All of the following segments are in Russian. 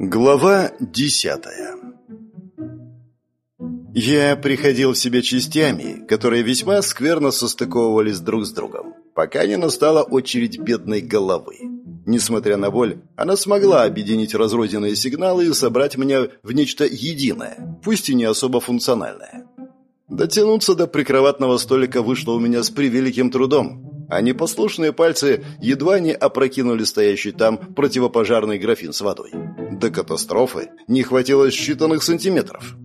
Глава десятая Я приходил в себя частями, которые весьма скверно состыковывались друг с другом, пока не настала очередь бедной головы. Несмотря на боль, она смогла объединить разрозненные сигналы и собрать меня в нечто единое, пусть и не особо функциональное. Дотянуться до прикроватного столика вышло у меня с превеликим трудом, а непослушные пальцы едва не опрокинули стоящий там противопожарный графин с водой. До катастрофы не хватило считанных сантиметров.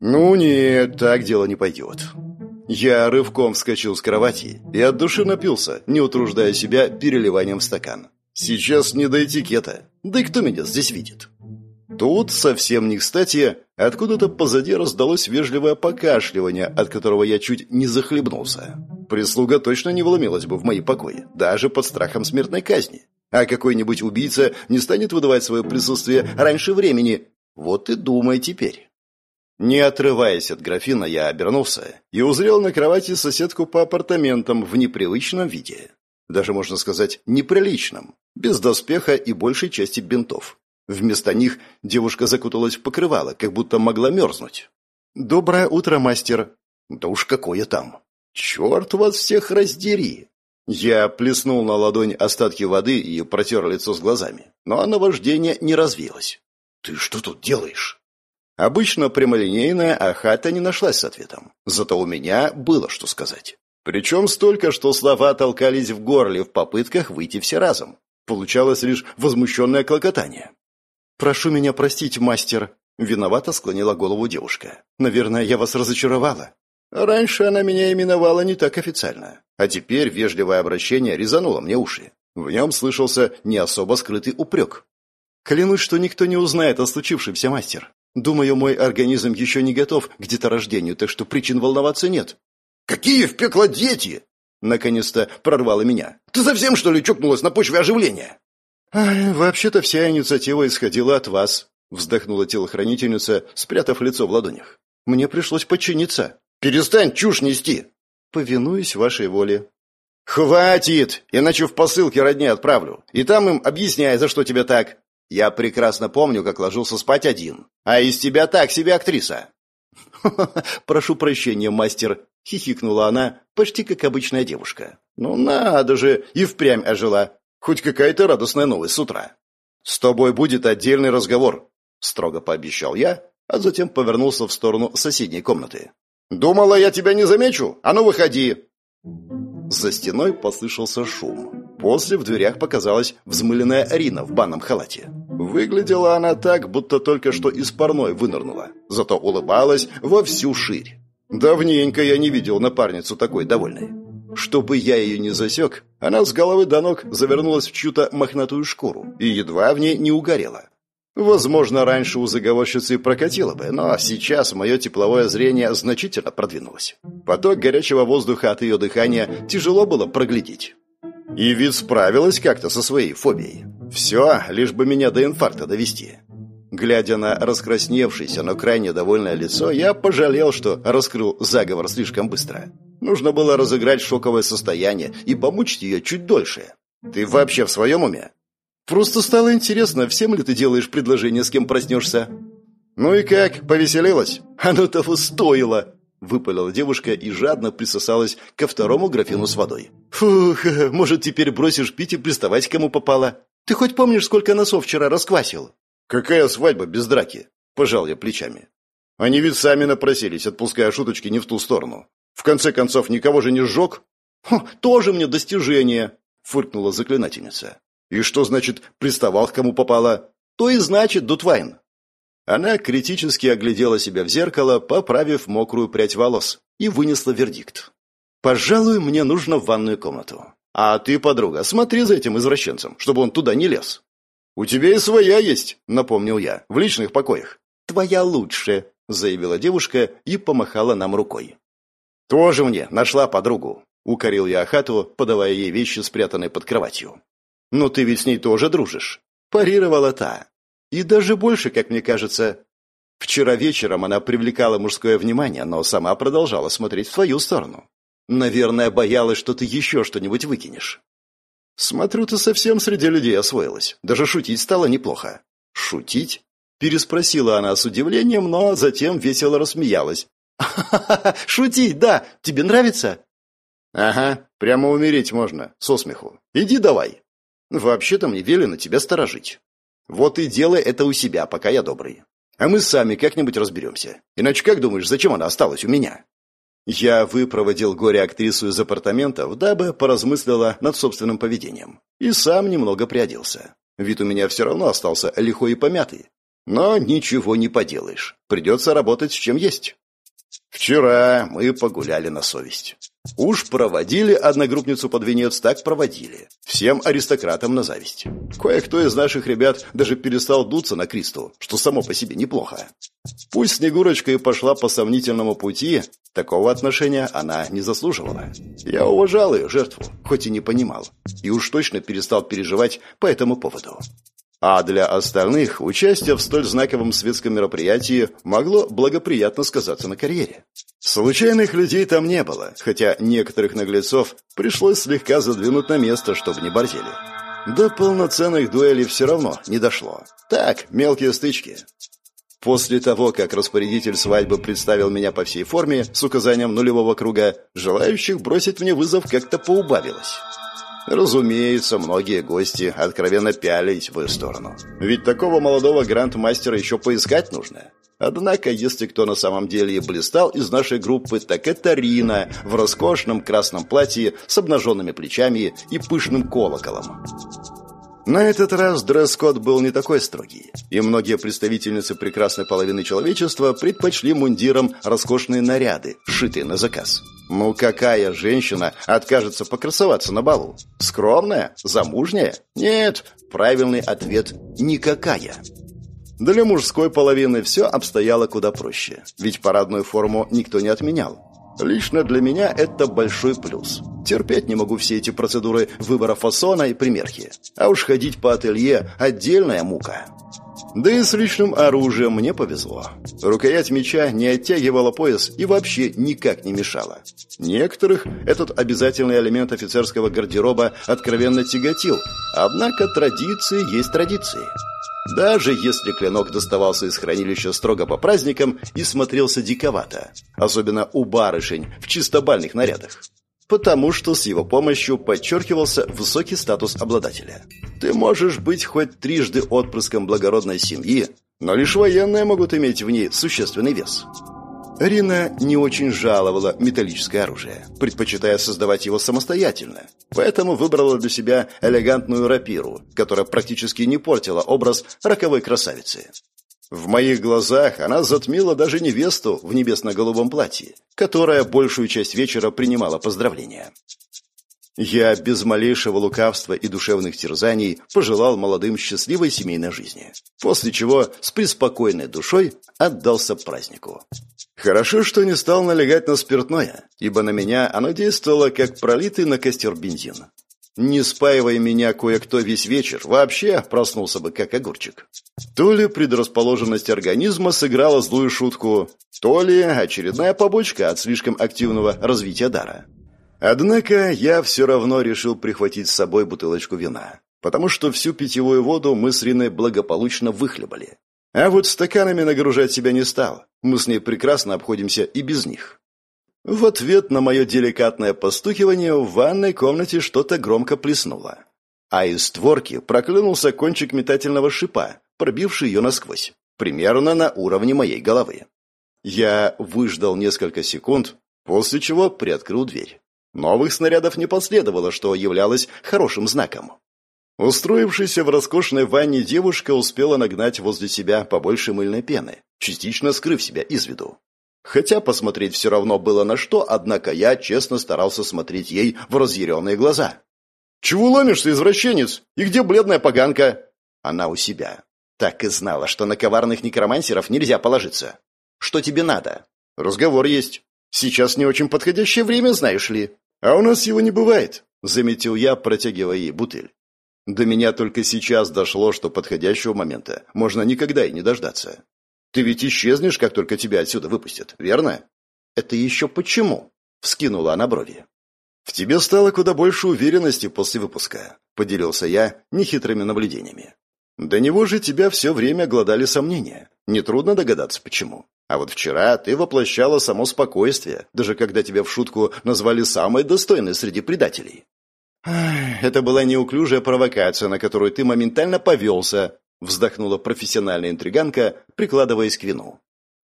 «Ну нет, так дело не пойдет». Я рывком вскочил с кровати и от души напился, не утруждая себя переливанием в стакан. Сейчас не до этикета. Да и кто меня здесь видит? Тут, совсем не кстати, откуда-то позади раздалось вежливое покашливание, от которого я чуть не захлебнулся. Прислуга точно не вломилась бы в мои покои, даже под страхом смертной казни. А какой-нибудь убийца не станет выдавать свое присутствие раньше времени. Вот и думай теперь. Не отрываясь от графина, я обернулся и узрел на кровати соседку по апартаментам в непривычном виде. Даже, можно сказать, неприличном, без доспеха и большей части бинтов. Вместо них девушка закуталась в покрывало, как будто могла мерзнуть. «Доброе утро, мастер!» «Да уж какое там!» «Черт вас всех раздери!» Я плеснул на ладонь остатки воды и протер лицо с глазами, но наваждение не развилось. «Ты что тут делаешь?» Обычно прямолинейная Ахата не нашлась с ответом. Зато у меня было что сказать. Причем столько, что слова толкались в горле в попытках выйти все разом. Получалось лишь возмущенное клокотание. «Прошу меня простить, мастер», — виновато склонила голову девушка. «Наверное, я вас разочаровала». Раньше она меня именовала не так официально, а теперь вежливое обращение резануло мне уши. В нем слышался не особо скрытый упрек. «Клянусь, что никто не узнает о случившемся, мастер. Думаю, мой организм еще не готов к деторождению, так что причин волноваться нет». «Какие в пекло дети?» Наконец-то прорвало меня. «Ты совсем, что ли, чокнулась на почве оживления?» «Вообще-то вся инициатива исходила от вас», — вздохнула телохранительница, спрятав лицо в ладонях. «Мне пришлось подчиниться». «Перестань чушь нести!» «Повинуюсь вашей воле». «Хватит! Иначе в посылке родне отправлю. И там им объясняй, за что тебя так. Я прекрасно помню, как ложился спать один. А из тебя так себе актриса». «Прошу прощения, мастер», — хихикнула она, почти как обычная девушка. «Ну надо же, и впрямь ожила. Хоть какая-то радостная новость с утра. «С тобой будет отдельный разговор», — строго пообещал я, а затем повернулся в сторону соседней комнаты. «Думала, я тебя не замечу? А ну, выходи!» За стеной послышался шум. После в дверях показалась взмыленная Арина в банном халате. Выглядела она так, будто только что из парной вынырнула, зато улыбалась во всю ширь. Давненько я не видел напарницу такой довольной. Чтобы я ее не засек, она с головы до ног завернулась в чью-то мохнатую шкуру и едва в ней не угорела. Возможно, раньше у заговорщицы прокатило бы, но сейчас мое тепловое зрение значительно продвинулось. Поток горячего воздуха от ее дыхания тяжело было проглядеть. И ведь справилась как-то со своей фобией. Все, лишь бы меня до инфаркта довести. Глядя на раскрасневшееся, но крайне довольное лицо, я пожалел, что раскрыл заговор слишком быстро. Нужно было разыграть шоковое состояние и помучить ее чуть дольше. Ты вообще в своем уме? Просто стало интересно, всем ли ты делаешь предложение, с кем проснешься? Ну и как, повеселилась? Оно того стоило!» Выпалила девушка и жадно присосалась ко второму графину с водой. «Фух, может, теперь бросишь пить и приставать, кому попало? Ты хоть помнишь, сколько носов вчера расквасил?» «Какая свадьба без драки?» – пожал я плечами. Они ведь сами напросились, отпуская шуточки не в ту сторону. В конце концов, никого же не сжег? тоже мне достижение, фыркнула заклинательница. И что значит приставал к кому попало? То и значит, Дутвайн. Она критически оглядела себя в зеркало, поправив мокрую прядь волос, и вынесла вердикт. «Пожалуй, мне нужно в ванную комнату. А ты, подруга, смотри за этим извращенцем, чтобы он туда не лез». «У тебя и своя есть», — напомнил я, — «в личных покоях». «Твоя лучше», — заявила девушка и помахала нам рукой. «Тоже мне нашла подругу», — укорил я Ахату, подавая ей вещи, спрятанные под кроватью. «Но ты ведь с ней тоже дружишь», — парировала та. «И даже больше, как мне кажется. Вчера вечером она привлекала мужское внимание, но сама продолжала смотреть в твою сторону. Наверное, боялась, что ты еще что-нибудь выкинешь». «Смотрю, ты совсем среди людей освоилась. Даже шутить стало неплохо». «Шутить?» – переспросила она с удивлением, но затем весело рассмеялась. «Ха-ха-ха! Шутить, да! Тебе нравится?» «Ага, прямо умереть можно, со смеху. Иди давай!» «Вообще-то мне велено тебя сторожить. Вот и делай это у себя, пока я добрый. А мы сами как-нибудь разберемся. Иначе как думаешь, зачем она осталась у меня?» Я выпроводил горе-актрису из апартаментов, дабы поразмыслила над собственным поведением. И сам немного приоделся. Вид у меня все равно остался лихой и помятый. Но ничего не поделаешь. Придется работать с чем есть. Вчера мы погуляли на совесть. Уж проводили одногруппницу под венец, так проводили. Всем аристократам на зависть. Кое-кто из наших ребят даже перестал дуться на Кристу, что само по себе неплохо. Пусть Снегурочка и пошла по сомнительному пути, такого отношения она не заслуживала. Я уважал ее жертву, хоть и не понимал, и уж точно перестал переживать по этому поводу. А для остальных участие в столь знаковом светском мероприятии могло благоприятно сказаться на карьере. Случайных людей там не было, хотя некоторых наглецов пришлось слегка задвинуть на место, чтобы не борзели. До полноценных дуэлей все равно не дошло. Так, мелкие стычки. После того, как распорядитель свадьбы представил меня по всей форме с указанием нулевого круга, желающих бросить мне вызов как-то поубавилось. Разумеется, многие гости откровенно пялись в ее сторону. Ведь такого молодого гранд-мастера еще поискать нужно. Однако, если кто на самом деле и блистал из нашей группы, так это Рина в роскошном красном платье с обнаженными плечами и пышным колоколом. На этот раз дресс-код был не такой строгий, и многие представительницы прекрасной половины человечества предпочли мундирам роскошные наряды, сшитые на заказ. Ну какая женщина откажется покрасоваться на балу? Скромная? Замужняя? Нет, правильный ответ – никакая. Для мужской половины все обстояло куда проще, ведь парадную форму никто не отменял. Лично для меня это большой плюс. Терпеть не могу все эти процедуры выбора фасона и примерки. А уж ходить по ателье – отдельная мука. Да и с личным оружием мне повезло. Рукоять меча не оттягивала пояс и вообще никак не мешала. Некоторых этот обязательный элемент офицерского гардероба откровенно тяготил. Однако традиции есть традиции. Даже если клинок доставался из хранилища строго по праздникам и смотрелся диковато, особенно у барышень в чисто бальных нарядах. Потому что с его помощью подчеркивался высокий статус обладателя. Ты можешь быть хоть трижды отпрыском благородной семьи, но лишь военные могут иметь в ней существенный вес. Рина не очень жаловала металлическое оружие, предпочитая создавать его самостоятельно. Поэтому выбрала для себя элегантную рапиру, которая практически не портила образ роковой красавицы. В моих глазах она затмила даже невесту в небесно-голубом платье, которая большую часть вечера принимала поздравления. Я без малейшего лукавства и душевных терзаний пожелал молодым счастливой семейной жизни, после чего с преспокойной душой отдался празднику. Хорошо, что не стал налегать на спиртное, ибо на меня оно действовало как пролитый на костер бензин. Не спаивая меня кое-кто весь вечер, вообще проснулся бы как огурчик. То ли предрасположенность организма сыграла злую шутку, то ли очередная побочка от слишком активного развития дара. Однако я все равно решил прихватить с собой бутылочку вина, потому что всю питьевую воду мы с Риной благополучно выхлебали. А вот стаканами нагружать себя не стал. Мы с ней прекрасно обходимся и без них. В ответ на мое деликатное постукивание в ванной комнате что-то громко плеснуло. А из створки проклюнулся кончик метательного шипа, пробивший ее насквозь, примерно на уровне моей головы. Я выждал несколько секунд, после чего приоткрыл дверь. Новых снарядов не последовало, что являлось хорошим знаком. Устроившаяся в роскошной ванне девушка успела нагнать возле себя побольше мыльной пены, частично скрыв себя из виду. Хотя посмотреть все равно было на что, однако я честно старался смотреть ей в разъяренные глаза. «Чего ломишься, извращенец? И где бледная поганка?» Она у себя. Так и знала, что на коварных некромансеров нельзя положиться. «Что тебе надо?» «Разговор есть. Сейчас не очень подходящее время, знаешь ли. «А у нас его не бывает», — заметил я, протягивая ей бутыль. До меня только сейчас дошло, что подходящего момента можно никогда и не дождаться. Ты ведь исчезнешь, как только тебя отсюда выпустят, верно? Это еще почему? Вскинула она брови. В тебе стало куда больше уверенности после выпуска, поделился я нехитрыми наблюдениями. До него же тебя все время глодали сомнения. Нетрудно догадаться, почему. А вот вчера ты воплощала само спокойствие, даже когда тебя в шутку назвали самой достойной среди предателей. «Это была неуклюжая провокация, на которую ты моментально повелся», вздохнула профессиональная интриганка, прикладываясь к вину.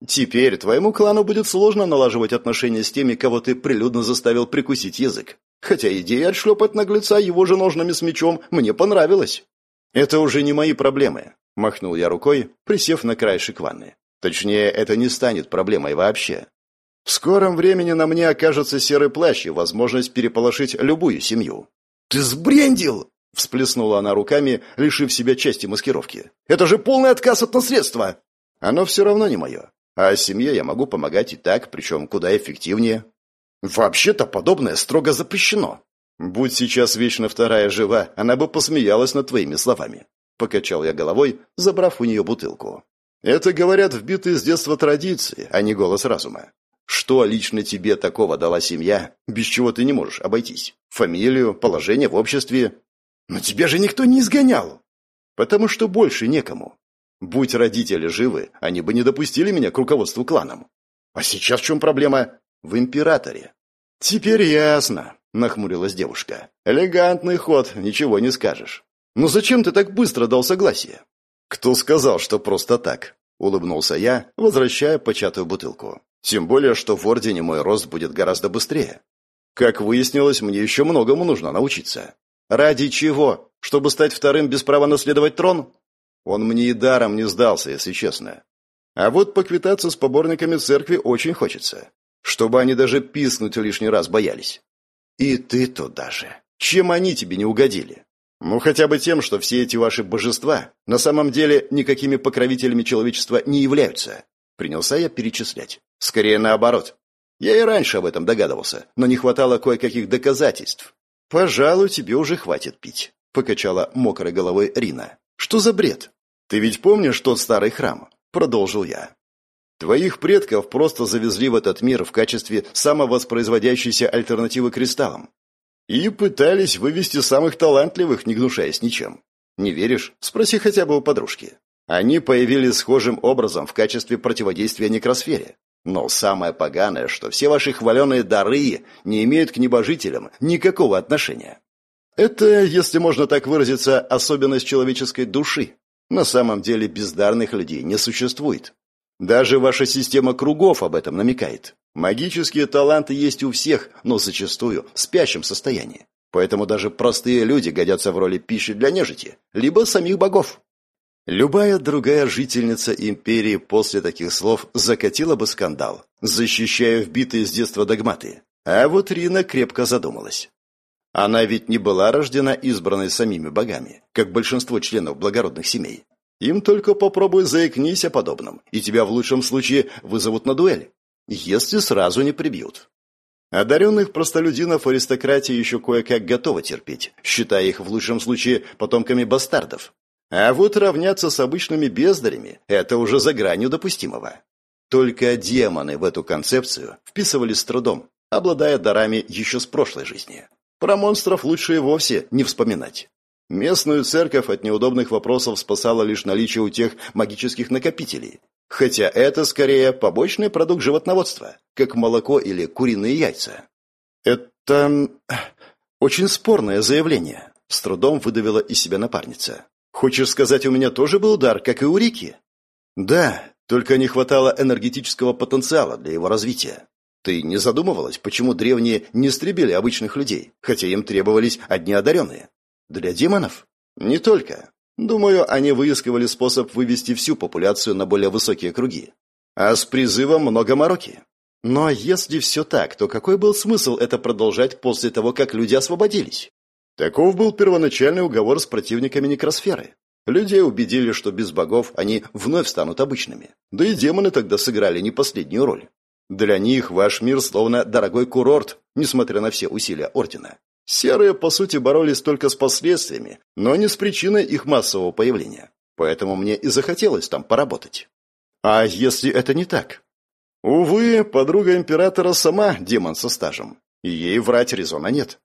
«Теперь твоему клану будет сложно налаживать отношения с теми, кого ты прилюдно заставил прикусить язык. Хотя идея отшлепать наглеца его же ножнами с мечом мне понравилась». «Это уже не мои проблемы», — махнул я рукой, присев на краешек ванны. «Точнее, это не станет проблемой вообще. В скором времени на мне окажется серый плащ и возможность переполошить любую семью. «Ты сбрендил!» — всплеснула она руками, лишив себя части маскировки. «Это же полный отказ от наследства!» «Оно все равно не мое. А семье я могу помогать и так, причем куда эффективнее». «Вообще-то подобное строго запрещено». «Будь сейчас вечно вторая жива, она бы посмеялась над твоими словами». Покачал я головой, забрав у нее бутылку. «Это, говорят, вбитые с детства традиции, а не голос разума. Что лично тебе такого дала семья, без чего ты не можешь обойтись? Фамилию, положение в обществе? Но тебя же никто не изгонял. Потому что больше некому. Будь родители живы, они бы не допустили меня к руководству кланом. А сейчас в чем проблема? В императоре. Теперь ясно, нахмурилась девушка. Элегантный ход, ничего не скажешь. Но зачем ты так быстро дал согласие? Кто сказал, что просто так? Улыбнулся я, возвращая початую бутылку. Тем более, что в Ордене мой рост будет гораздо быстрее. Как выяснилось, мне еще многому нужно научиться. Ради чего? Чтобы стать вторым без права наследовать трон? Он мне и даром не сдался, если честно. А вот поквитаться с поборниками церкви очень хочется. Чтобы они даже писнуть лишний раз боялись. И ты туда же. Чем они тебе не угодили? Ну, хотя бы тем, что все эти ваши божества на самом деле никакими покровителями человечества не являются. Принялся я перечислять. Скорее наоборот. Я и раньше об этом догадывался, но не хватало кое-каких доказательств. «Пожалуй, тебе уже хватит пить», — покачала мокрой головой Рина. «Что за бред? Ты ведь помнишь тот старый храм?» — продолжил я. «Твоих предков просто завезли в этот мир в качестве самовоспроизводящейся альтернативы кристаллам. И пытались вывести самых талантливых, не гнушаясь ничем. Не веришь? Спроси хотя бы у подружки. Они появились схожим образом в качестве противодействия некросфере. Но самое поганое, что все ваши хваленые дары не имеют к небожителям никакого отношения. Это, если можно так выразиться, особенность человеческой души. На самом деле бездарных людей не существует. Даже ваша система кругов об этом намекает. Магические таланты есть у всех, но зачастую в спящем состоянии. Поэтому даже простые люди годятся в роли пищи для нежити, либо самих богов. Любая другая жительница империи после таких слов закатила бы скандал, защищая вбитые с детства догматы. А вот Рина крепко задумалась. Она ведь не была рождена избранной самими богами, как большинство членов благородных семей. Им только попробуй заикнись о подобном, и тебя в лучшем случае вызовут на дуэль, если сразу не прибьют. Одаренных простолюдинов аристократия еще кое-как готова терпеть, считая их в лучшем случае потомками бастардов. А вот равняться с обычными бездарями – это уже за гранью допустимого. Только демоны в эту концепцию вписывались с трудом, обладая дарами еще с прошлой жизни. Про монстров лучше и вовсе не вспоминать. Местную церковь от неудобных вопросов спасало лишь наличие у тех магических накопителей. Хотя это скорее побочный продукт животноводства, как молоко или куриные яйца. Это очень спорное заявление, с трудом выдавила из себя напарница. Хочешь сказать, у меня тоже был дар, как и у Рики? Да, только не хватало энергетического потенциала для его развития. Ты не задумывалась, почему древние не истребили обычных людей, хотя им требовались одни одаренные? Для демонов? Не только. Думаю, они выискивали способ вывести всю популяцию на более высокие круги. А с призывом много мороки. Но если все так, то какой был смысл это продолжать после того, как люди освободились? Таков был первоначальный уговор с противниками некросферы. Людей убедили, что без богов они вновь станут обычными. Да и демоны тогда сыграли не последнюю роль. Для них ваш мир словно дорогой курорт, несмотря на все усилия Ордена. Серые, по сути, боролись только с последствиями, но не с причиной их массового появления. Поэтому мне и захотелось там поработать. А если это не так? Увы, подруга императора сама демон со стажем. Ей врать резона нет.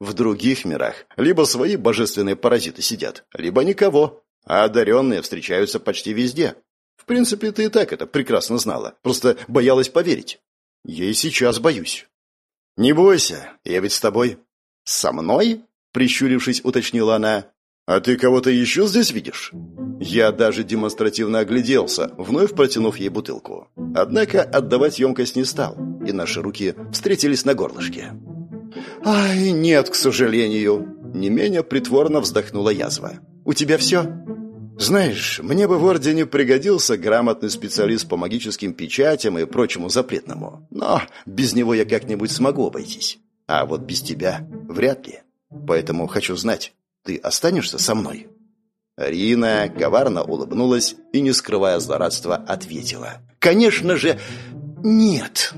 В других мирах либо свои божественные паразиты сидят, либо никого. А одаренные встречаются почти везде. В принципе, ты и так это прекрасно знала. Просто боялась поверить. И сейчас боюсь. Не бойся, я ведь с тобой. Со мной? Прищурившись, уточнила она. «А ты кого-то еще здесь видишь?» Я даже демонстративно огляделся, вновь протянув ей бутылку. Однако отдавать емкость не стал, и наши руки встретились на горлышке. «Ай, нет, к сожалению!» Не менее притворно вздохнула язва. «У тебя все?» «Знаешь, мне бы в Ордене пригодился грамотный специалист по магическим печатям и прочему запретному. Но без него я как-нибудь смогу обойтись. А вот без тебя вряд ли. Поэтому хочу знать, ты останешься со мной?» Рина коварно улыбнулась и, не скрывая злорадства, ответила. «Конечно же, нет!»